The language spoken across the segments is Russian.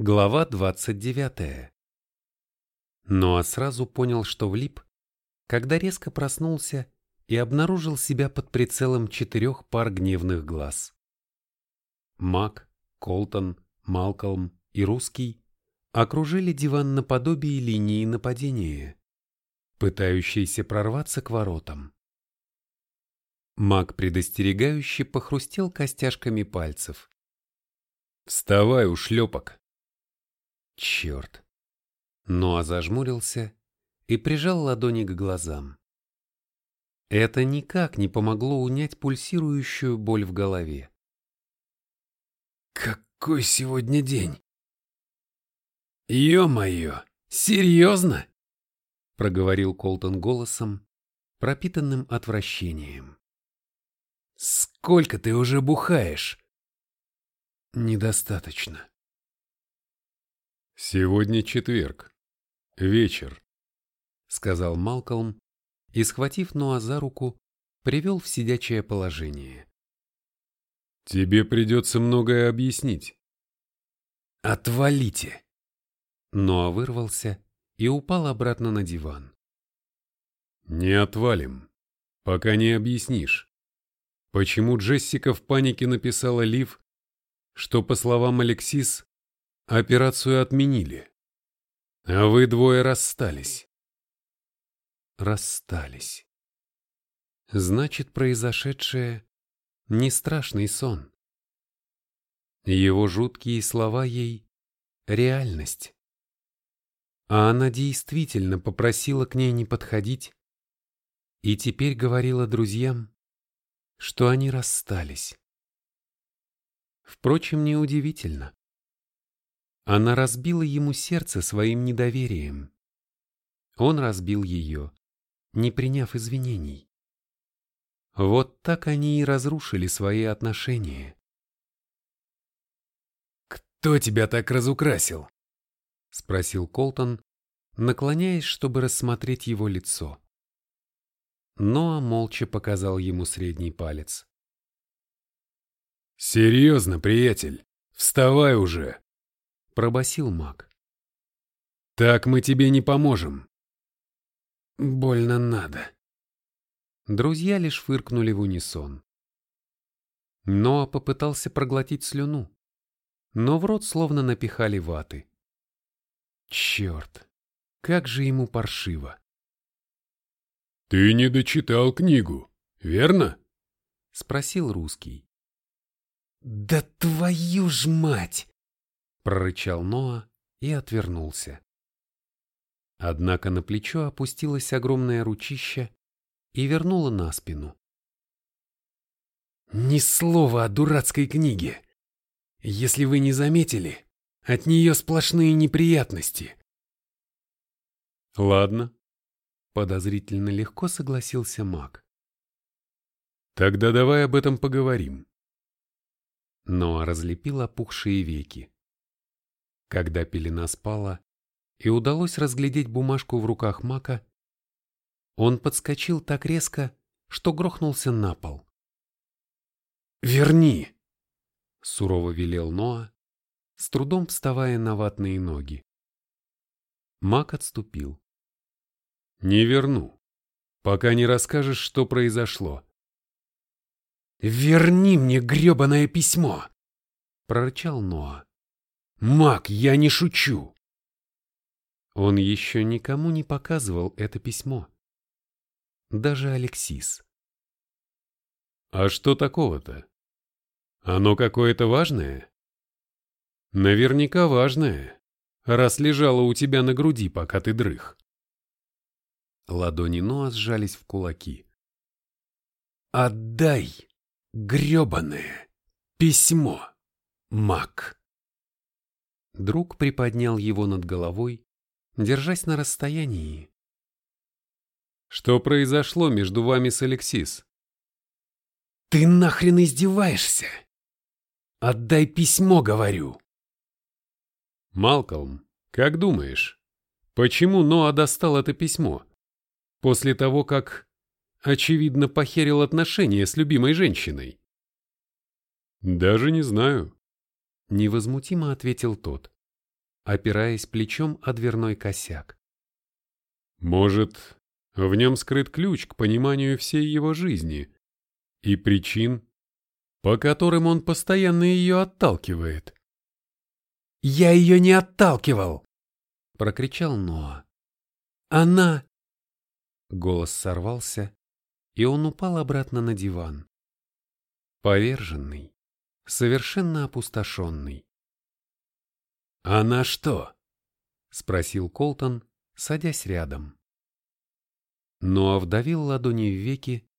Глава 29. Ноа сразу понял, что влип, когда резко проснулся и обнаружил себя под прицелом четырех пар гневных глаз. Мак, Колтон, Малкольм и Русский окружили диван наподобие линии нападения, пытающейся прорваться к воротам. Маг предостерегающе похрустел костяшками пальцев. «Вставай, ушлепок!» Черт! Ноа зажмурился и прижал ладони к глазам. Это никак не помогло унять пульсирующую боль в голове. «Какой сегодня день?» «Ё-моё, серьезно?» — проговорил Колтон голосом, пропитанным отвращением. «Сколько ты уже бухаешь?» «Недостаточно», «Сегодня четверг. Вечер», — сказал Малкольм и, схватив Ноа за руку, привел в сидячее положение. «Тебе придется многое объяснить». «Отвалите!» Ноа вырвался и упал обратно на диван. «Не отвалим, пока не объяснишь, почему Джессика в панике написала Лив, что, по словам Алексис, Операцию отменили. А вы двое расстались. Расстались. Значит, произошедшее не страшный сон. Его жуткие слова ей — реальность. А она действительно попросила к ней не подходить и теперь говорила друзьям, что они расстались. Впрочем, неудивительно. Она разбила ему сердце своим недоверием. Он разбил ее, не приняв извинений. Вот так они и разрушили свои отношения. «Кто тебя так разукрасил?» — спросил Колтон, наклоняясь, чтобы рассмотреть его лицо. Ноа молча показал ему средний палец. «Серьезно, приятель, вставай уже!» Пробасил маг. Так мы тебе не поможем. Больно надо. Друзья лишь фыркнули в унисон. Ноа попытался проглотить слюну, но в рот словно напихали ваты. Черт, как же ему паршиво. «Ты не дочитал книгу, верно?» — спросил русский. «Да твою ж мать!» Прорычал Ноа и отвернулся. Однако на плечо опустилось огромное ручище и вернуло на спину. «Ни слова о дурацкой книге! Если вы не заметили, от нее сплошные неприятности!» «Ладно», — подозрительно легко согласился маг. «Тогда давай об этом поговорим». Ноа разлепил опухшие веки. Когда пелена спала и удалось разглядеть бумажку в руках Мака, он подскочил так резко, что грохнулся на пол. «Верни!» — сурово велел Ноа, с трудом вставая на ватные ноги. Мак отступил. «Не верну, пока не расскажешь, что произошло». «Верни мне гребаное письмо!» — прорычал Ноа. Мак, я не шучу. Он еще никому не показывал это письмо. Даже Алексис. А что такого-то? Оно какое-то важное? Наверняка важное, раз лежало у тебя на груди, пока ты дрых. Ладони Ноа сжались в кулаки. «Отдай гребаное письмо, Мак!» Друг приподнял его над головой, держась на расстоянии. «Что произошло между вами с Алексис?» «Ты нахрен издеваешься? Отдай письмо, говорю!» «Малкольм, как думаешь, почему Ноа достал это письмо? После того, как, очевидно, похерил отношения с любимой женщиной?» «Даже не знаю», Невозмутимо ответил тот. опираясь плечом о дверной косяк. Может, в нем скрыт ключ к пониманию всей его жизни и причин, по которым он постоянно ее отталкивает. «Я ее не отталкивал!» — прокричал Ноа. «Она...» Голос сорвался, и он упал обратно на диван. Поверженный, совершенно опустошенный. «Она что?» — спросил Колтон, садясь рядом. Ноа вдавил ладони в веки,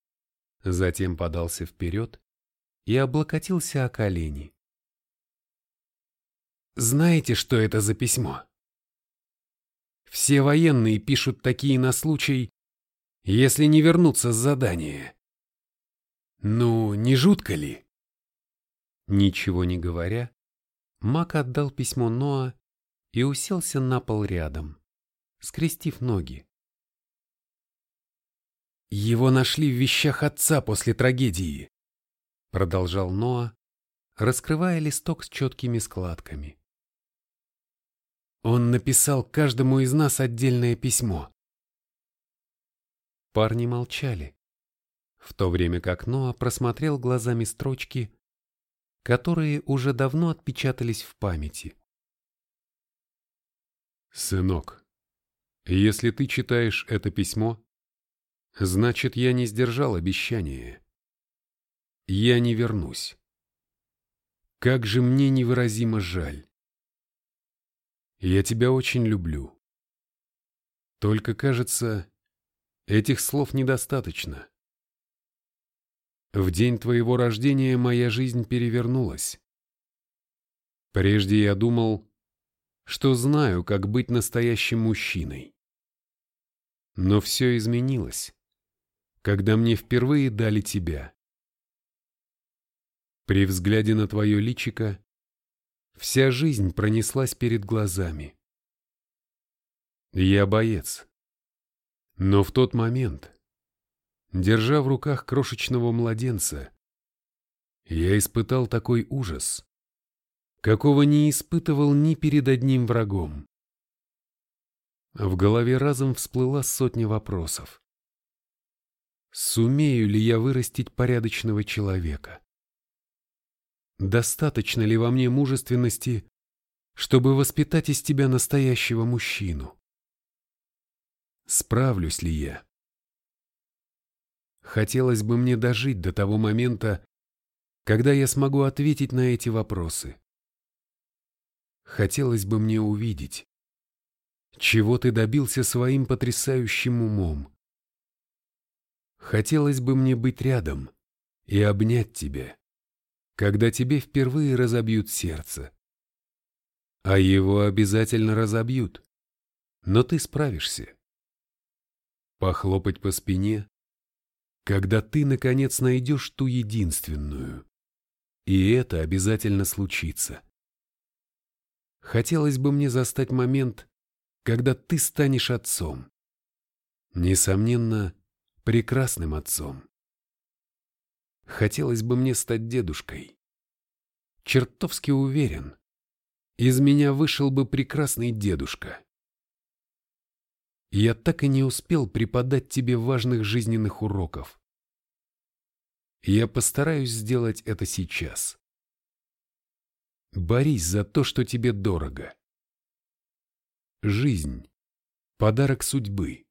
затем подался вперед и облокотился о колени. Знаете, что это за письмо? Все военные пишут такие на случай, если не вернуться с задания. Ну, не жутко ли? Ничего не говоря, Мак отдал письмо Ноа и уселся на пол рядом, скрестив ноги. Его нашли в вещах отца после трагедии, продолжал Ноа, раскрывая листок с четкими складками. Он написал каждому из нас отдельное письмо. Парни молчали, в то время как Ноа просмотрел глазами строчки, которые уже давно отпечатались в памяти. «Сынок, если ты читаешь это письмо, значит, я не сдержал обещание. Я не вернусь. Как же мне невыразимо жаль. Я тебя очень люблю. Только, кажется, этих слов недостаточно. В день твоего рождения моя жизнь перевернулась. Прежде я думал, что знаю, как быть настоящим мужчиной. Но все изменилось, когда мне впервые дали тебя. При взгляде на твое личико Вся жизнь пронеслась перед глазами. Я боец. Но в тот момент, держа в руках крошечного младенца, я испытал такой ужас, какого не испытывал ни перед одним врагом. В голове разом всплыла сотня вопросов. Сумею ли я вырастить порядочного человека? Достаточно ли во мне мужественности, чтобы воспитать из тебя настоящего мужчину? Справлюсь ли я? Хотелось бы мне дожить до того момента, когда я смогу ответить на эти вопросы. Хотелось бы мне увидеть, чего ты добился своим потрясающим умом. Хотелось бы мне быть рядом и обнять тебя когда тебе впервые разобьют сердце. А его обязательно разобьют, но ты справишься. Похлопать по спине, когда ты, наконец, найдешь ту единственную. И это обязательно случится. Хотелось бы мне застать момент, когда ты станешь отцом. Несомненно, прекрасным отцом. Хотелось бы мне стать дедушкой. Чертовски уверен, из меня вышел бы прекрасный дедушка. Я так и не успел преподать тебе важных жизненных уроков. Я постараюсь сделать это сейчас. Борись за то, что тебе дорого. Жизнь – подарок судьбы,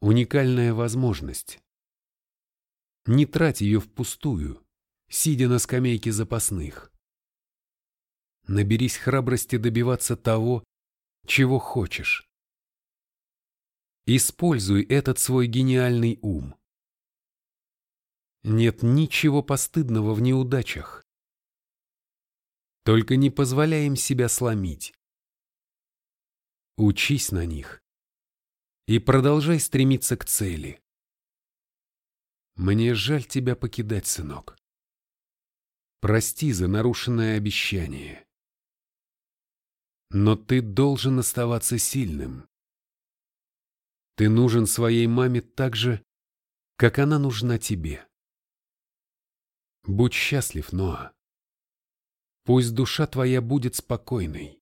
уникальная возможность. Не трать ее впустую, сидя на скамейке запасных. Наберись храбрости добиваться того, чего хочешь. Используй этот свой гениальный ум. Нет ничего постыдного в неудачах. Только не позволяй им себя сломить. Учись на них и продолжай стремиться к цели. Мне жаль тебя покидать, сынок. Прости за нарушенное обещание. Но ты должен оставаться сильным. Ты нужен своей маме так же, как она нужна тебе. Будь счастлив, Ноа. Пусть душа твоя будет спокойной.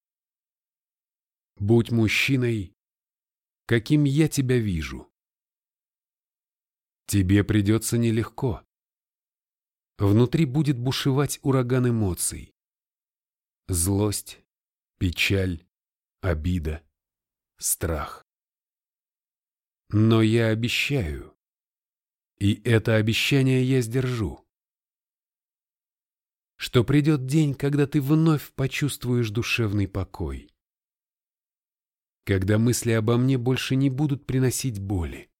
Будь мужчиной, каким я тебя вижу. Тебе придется нелегко. Внутри будет бушевать ураган эмоций. Злость, печаль, обида, страх. Но я обещаю, и это обещание я сдержу, что придет день, когда ты вновь почувствуешь душевный покой, когда мысли обо мне больше не будут приносить боли,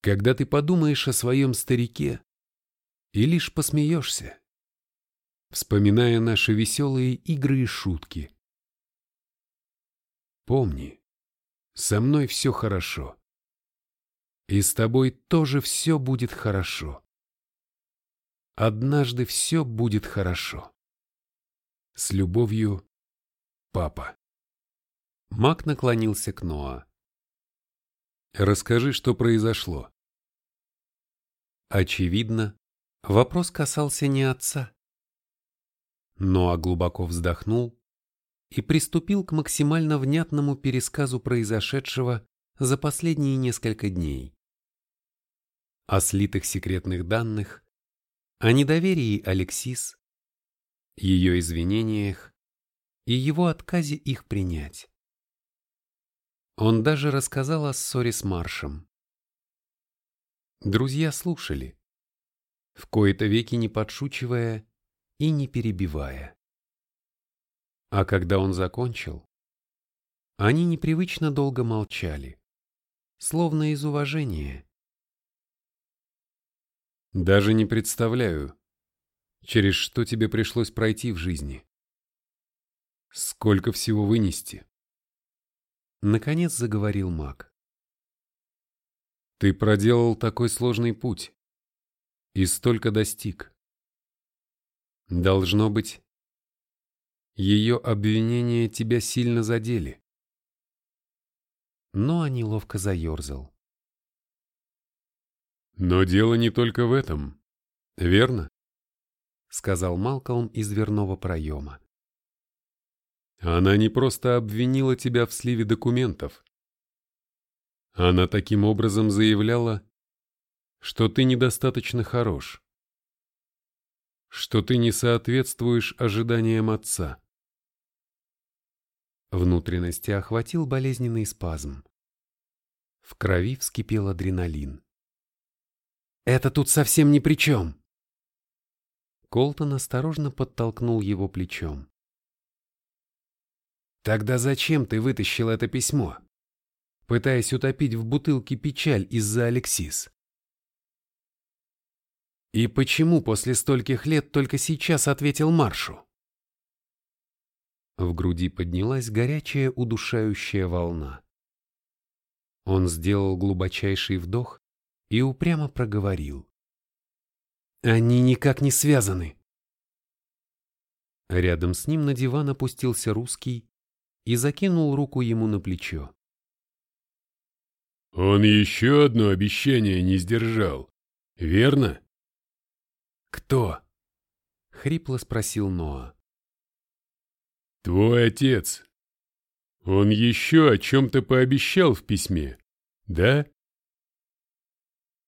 когда ты подумаешь о своем старике и лишь посмеешься, вспоминая наши веселые игры и шутки. Помни, со мной все хорошо. И с тобой тоже все будет хорошо. Однажды все будет хорошо. С любовью, папа. Мак наклонился к Ноа. Расскажи, что произошло. Очевидно, вопрос касался не отца. Ноа глубоко вздохнул и приступил к максимально внятному пересказу произошедшего за последние несколько дней. О слитых секретных данных, о недоверии Алексис, ее извинениях и его отказе их принять. Он даже рассказал о ссоре с Маршем. Друзья слушали, в кои-то веки не подшучивая и не перебивая. А когда он закончил, они непривычно долго молчали, словно из уважения. Даже не представляю, через что тебе пришлось пройти в жизни. Сколько всего вынести. Наконец заговорил маг. Ты проделал такой сложный путь и столько достиг. Должно быть, ее обвинения тебя сильно задели. Но они ловко заерзал. Но дело не только в этом, верно? Сказал Малкольм из дверного проема. Она не просто обвинила тебя в сливе документов. Она таким образом заявляла, что ты недостаточно хорош, что ты не соответствуешь ожиданиям отца. Внутренности охватил болезненный спазм. В крови вскипел адреналин. «Это тут совсем ни при чем!» Колтон осторожно подтолкнул его плечом. Тогда зачем ты вытащил это письмо? Пытаясь утопить в бутылке печаль из-за Алексис. И почему после стольких лет только сейчас ответил Маршу? В груди поднялась горячая удушающая волна. Он сделал глубочайший вдох и упрямо проговорил. «Они никак не связаны!» Рядом с ним на диван опустился русский и закинул руку ему на плечо. «Он еще одно обещание не сдержал, верно?» «Кто?» — хрипло спросил Ноа. «Твой отец. Он еще о чем-то пообещал в письме, да?»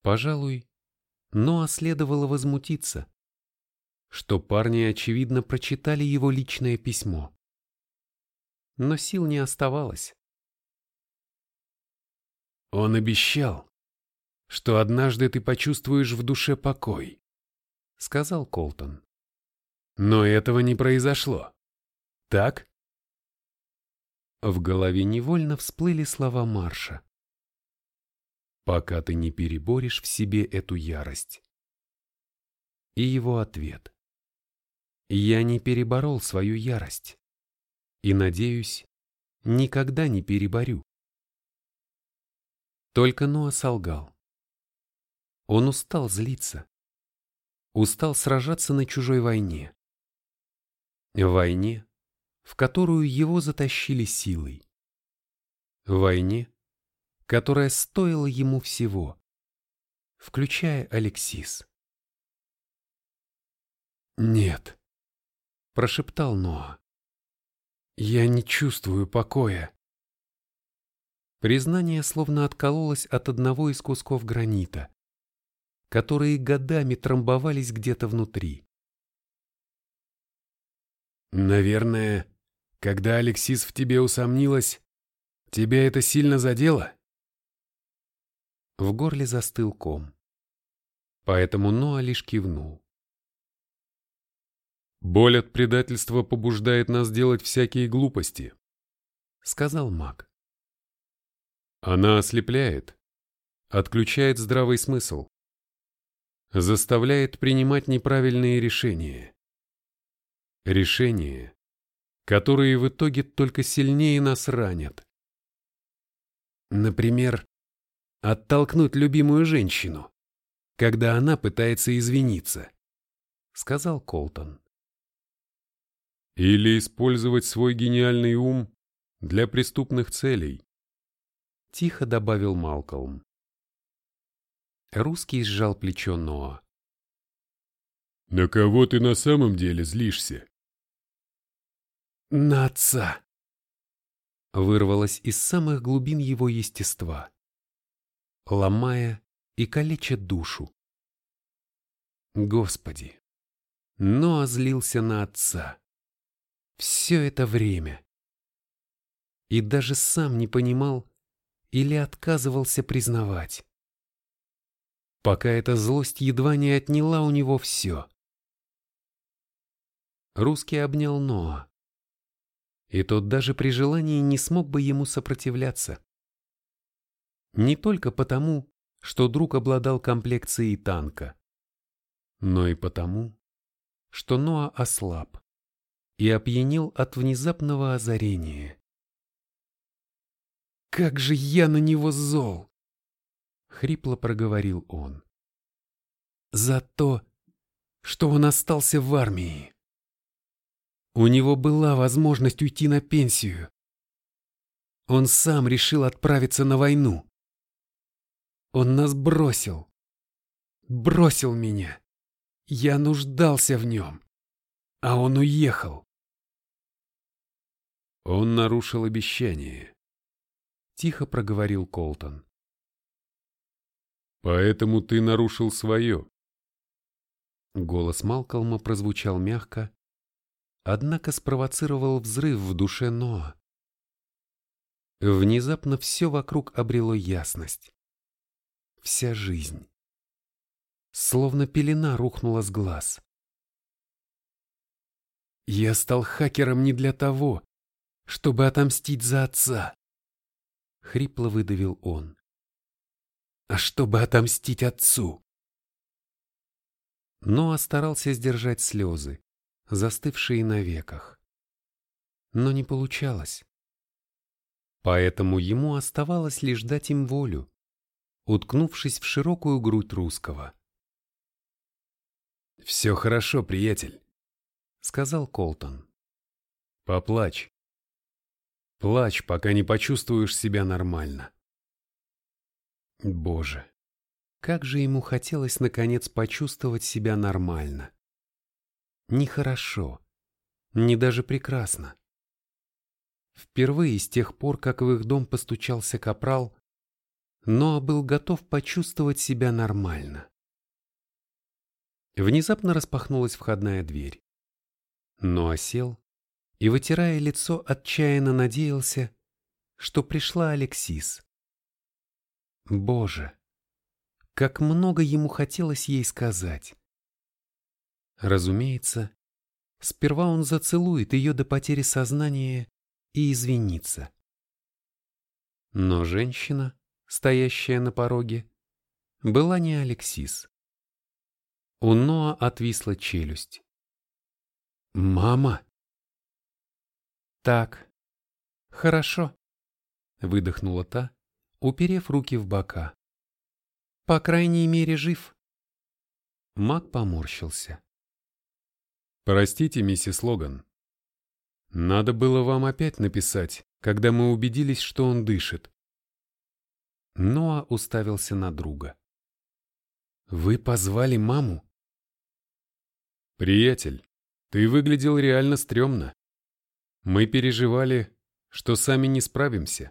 Пожалуй, Ноа следовало возмутиться, что парни, очевидно, прочитали его личное письмо но сил не оставалось. Он обещал, что однажды ты почувствуешь в душе покой, сказал Колтон. Но этого не произошло. Так? В голове невольно всплыли слова Марша. Пока ты не переборешь в себе эту ярость. И его ответ. Я не переборол свою ярость и, надеюсь, никогда не переборю. Только Ноа солгал. Он устал злиться, устал сражаться на чужой войне. Войне, в которую его затащили силой. Войне, которая стоила ему всего, включая Алексис. «Нет», — прошептал Ноа. Я не чувствую покоя. Признание словно откололось от одного из кусков гранита, которые годами трамбовались где-то внутри. Наверное, когда Алексис в тебе усомнилась, тебя это сильно задело? В горле застыл ком. Поэтому Ноа лишь кивнул. «Боль от предательства побуждает нас делать всякие глупости», — сказал маг. «Она ослепляет, отключает здравый смысл, заставляет принимать неправильные решения. Решения, которые в итоге только сильнее нас ранят. Например, оттолкнуть любимую женщину, когда она пытается извиниться, сказал Колтон. Или использовать свой гениальный ум для преступных целей. Тихо добавил Малкольм. Русский сжал плечо Ноа. «На кого ты на самом деле злишься?» «На отца!» Вырвалось из самых глубин его естества, ломая и калеча душу. Господи! Ноа злился на отца. Все это время. И даже сам не понимал или отказывался признавать пока эта злость едва не отняла у него все. Русский обнял Ноа. И тот даже при желании не смог бы ему сопротивляться. Не только потому, что друг обладал комплекцией танка, но и потому, что Ноа ослаб и опьянел от внезапного озарения. «Как же я на него зол!» хрипло проговорил он. За то, что он остался в армии. У него была возможность уйти на пенсию. Он сам решил отправиться на войну. Он нас бросил. Бросил меня. Я нуждался в нем. А он уехал. Он нарушил обещание. Тихо проговорил Колтон. Поэтому ты нарушил свое. Голос Малкольма прозвучал мягко, однако спровоцировал взрыв в душе Ноа. Внезапно все вокруг обрело ясность. Вся жизнь. Словно пелена рухнула с глаз. Я стал хакером не для того, чтобы отомстить за отца. Хрипло выдавил он а чтобы отомстить отцу. Ноа старался сдержать слезы, застывшие на веках. Но не получалось. Поэтому ему оставалось лишь дать им волю, уткнувшись в широкую грудь русского. «Все хорошо, приятель», — сказал Колтон. «Поплачь. Плачь, пока не почувствуешь себя нормально». Боже, как же ему хотелось наконец почувствовать себя нормально. Нехорошо, не даже прекрасно. Впервые с тех пор, как в их дом постучался капрал, Ноа был готов почувствовать себя нормально. Внезапно распахнулась входная дверь. Ноа сел и, вытирая лицо, отчаянно надеялся, что пришла Алексис. Боже, как много ему хотелось ей сказать. Разумеется, сперва он зацелует ее до потери сознания и извинится. Но женщина, стоящая на пороге, была не Алексис. У Ноа отвисла челюсть. «Мама?» «Так, хорошо», — выдохнула та, уперев руки в бока. «По крайней мере, жив». Мак поморщился. «Простите, миссис Логан. Надо было вам опять написать, когда мы убедились, что он дышит». Ноа уставился на друга. «Вы позвали маму?» «Приятель, ты выглядел реально стрёмно. Мы переживали, что сами не справимся.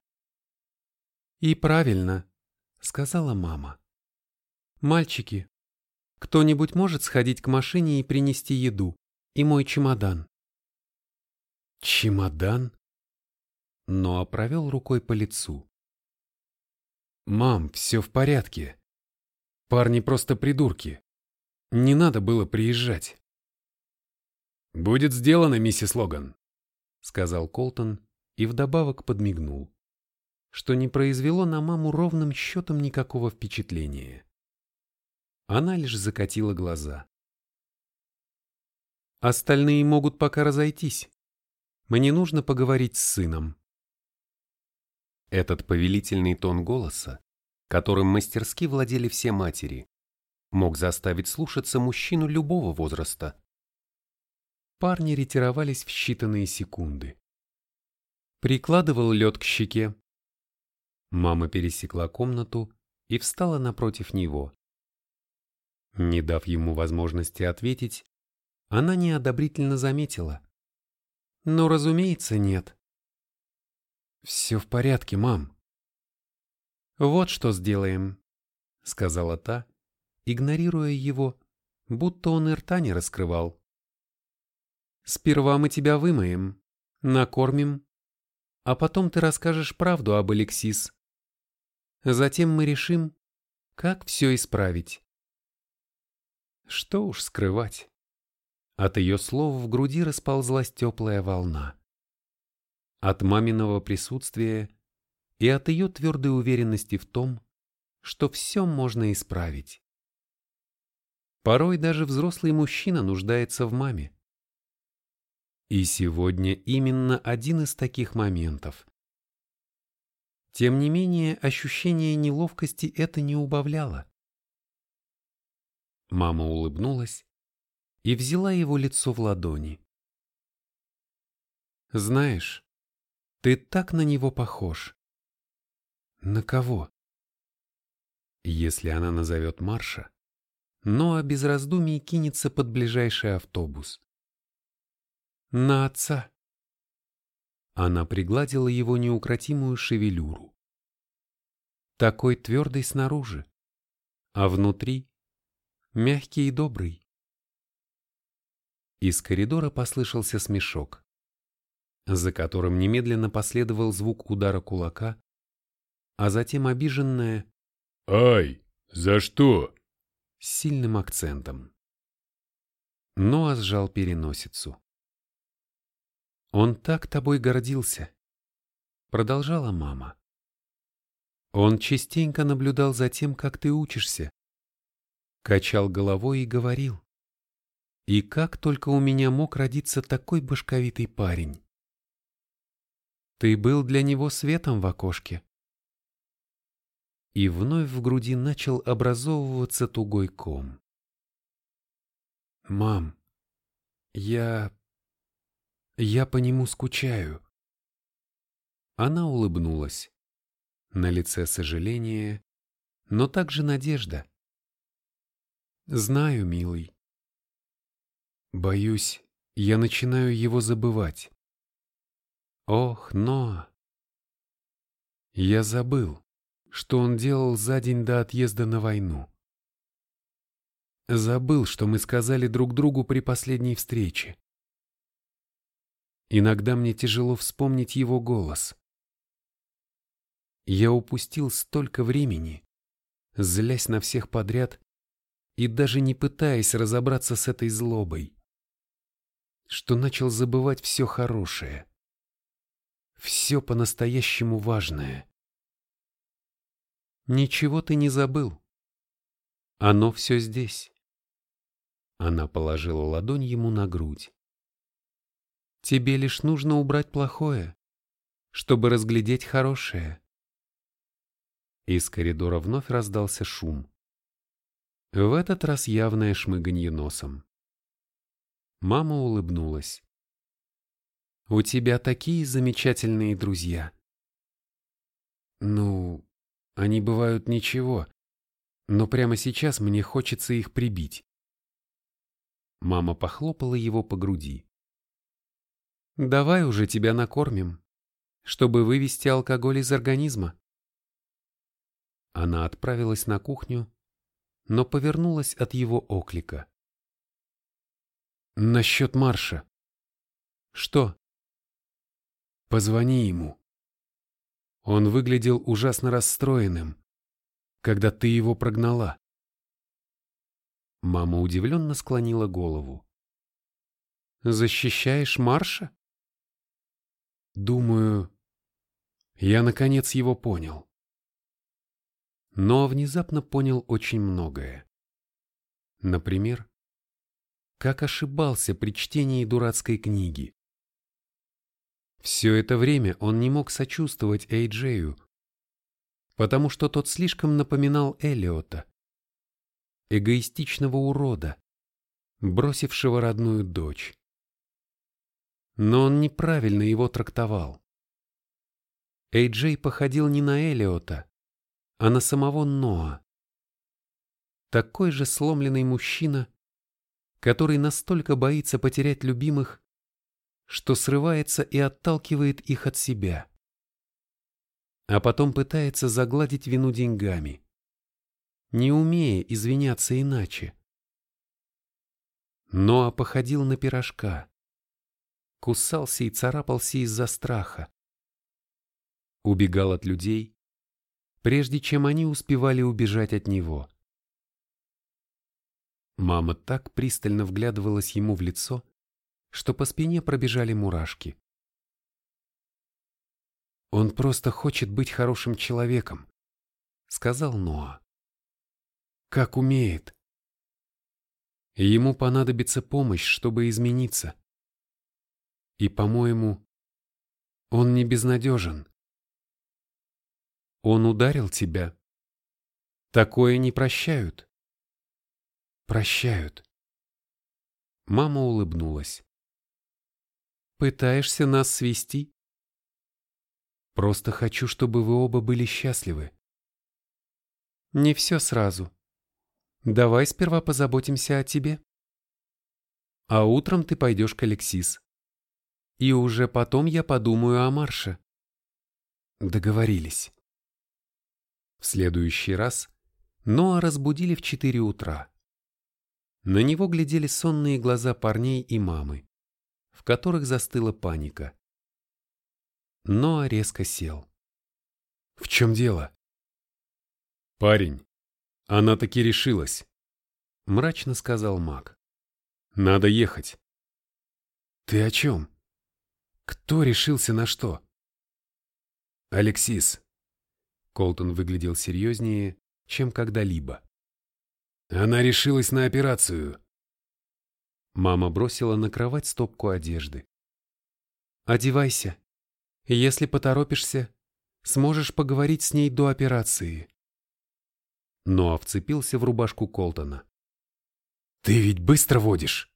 И правильно, сказала мама. Мальчики, кто-нибудь может сходить к машине и принести еду? И мой чемодан. Чемодан? Но провел рукой по лицу. Мам, все в порядке. Парни просто придурки. Не надо было приезжать. «Будет сделано, миссис Логан», — сказал Колтон и вдобавок подмигнул, что не произвело на маму ровным счетом никакого впечатления. Она лишь закатила глаза. «Остальные могут пока разойтись. Мне нужно поговорить с сыном». Этот повелительный тон голоса, которым мастерски владели все матери, мог заставить слушаться мужчину любого возраста. Парни ретировались в считанные секунды. Прикладывал лед к щеке. Мама пересекла комнату и встала напротив него. Не дав ему возможности ответить, она неодобрительно заметила. «Ну, разумеется, нет». «Все в порядке, мам». «Вот что сделаем», — сказала та, игнорируя его, будто он и рта не раскрывал. «Сперва мы тебя вымоем, накормим, а потом ты расскажешь правду об Алексис. Затем мы решим, как все исправить». Что уж скрывать. От ее слов в груди расползлась теплая волна. От маминого присутствия и от ее твердой уверенности в том, что все можно исправить. Порой даже взрослый мужчина нуждается в маме. И сегодня именно один из таких моментов. Тем не менее, ощущение неловкости это не убавляло. Мама улыбнулась и взяла его лицо в ладони. «Знаешь, ты так на него похож». «На кого?» Если она назовет Марша, Ноа без раздумий кинется под ближайший автобус. «На отца!» Она пригладила его неукротимую шевелюру. Такой твердый снаружи, а внутри мягкий и добрый. Из коридора послышался смешок, за которым немедленно последовал звук удара кулака, а затем обиженное «Ай, за что?» с сильным акцентом. Ноа сжал переносицу. «Он так тобой гордился», — продолжала мама. «Он частенько наблюдал за тем, как ты учишься, качал головой и говорил. И как только у меня мог родиться такой башковитый парень? Ты был для него светом в окошке. И вновь в груди начал образовываться тугой ком. Мам, я... я по нему скучаю. Она улыбнулась. На лице сожаление, но также надежда. Знаю, милый. Боюсь, я начинаю его забывать. Ох, но... Я забыл, что он делал за день до отъезда на войну. Забыл, что мы сказали друг другу при последней встрече. Иногда мне тяжело вспомнить его голос. Я упустил столько времени, злясь на всех подряд и даже не пытаясь разобраться с этой злобой, что начал забывать все хорошее, все по-настоящему важное. Ничего ты не забыл. Оно все здесь. Она положила ладонь ему на грудь. Тебе лишь нужно убрать плохое, чтобы разглядеть хорошее. Из коридора вновь раздался шум. В этот раз явное шмыганье носом. Мама улыбнулась. «У тебя такие замечательные друзья». «Ну, они бывают ничего, но прямо сейчас мне хочется их прибить». Мама похлопала его по груди. Давай уже тебя накормим, чтобы вывести алкоголь из организма. Она отправилась на кухню, но повернулась от его оклика. Насчет марша. Что? Позвони ему. Он выглядел ужасно расстроенным, когда ты его прогнала. Мама удивленно склонила голову. «Защищаешь Марша?» Думаю, я наконец его понял. Но внезапно понял очень многое. Например, как ошибался при чтении дурацкой книги. Все это время он не мог сочувствовать Эйджею, потому что тот слишком напоминал Элиота, эгоистичного урода, бросившего родную дочь. Но он неправильно его трактовал. Эйджей походил не на Элиота, а на самого Ноа. Такой же сломленный мужчина, который настолько боится потерять любимых, что срывается и отталкивает их от себя. А потом пытается загладить вину деньгами, не умея извиняться иначе. Ноа походил на пирожка, кусался и царапался из-за страха. Убегал от людей, прежде чем они успевали убежать от него. Мама так пристально вглядывалась ему в лицо, что по спине пробежали мурашки. «Он просто хочет быть хорошим человеком», — сказал Ноа. «Как умеет». Ему понадобится помощь, чтобы измениться. И, по-моему, он не безнадежен. Он ударил тебя. Такое не прощают. Прощают. Мама улыбнулась. Пытаешься нас свести? Просто хочу, чтобы вы оба были счастливы. Не все сразу. Давай сперва позаботимся о тебе. А утром ты пойдешь к Алексис. И уже потом я подумаю о марше. Договорились. В следующий раз Ноа разбудили в четыре утра. На него глядели сонные глаза парней и мамы в которых застыла паника. Ноа резко сел. «В чем дело?» «Парень, она таки решилась», — мрачно сказал маг. «Надо ехать». «Ты о чем? Кто решился на что?» «Алексис». Колтон выглядел серьезнее, чем когда-либо. «Она решилась на операцию. Мама бросила на кровать стопку одежды. «Одевайся. Если поторопишься, сможешь поговорить с ней до операции». Ноа вцепился в рубашку Колтона. «Ты ведь быстро водишь?»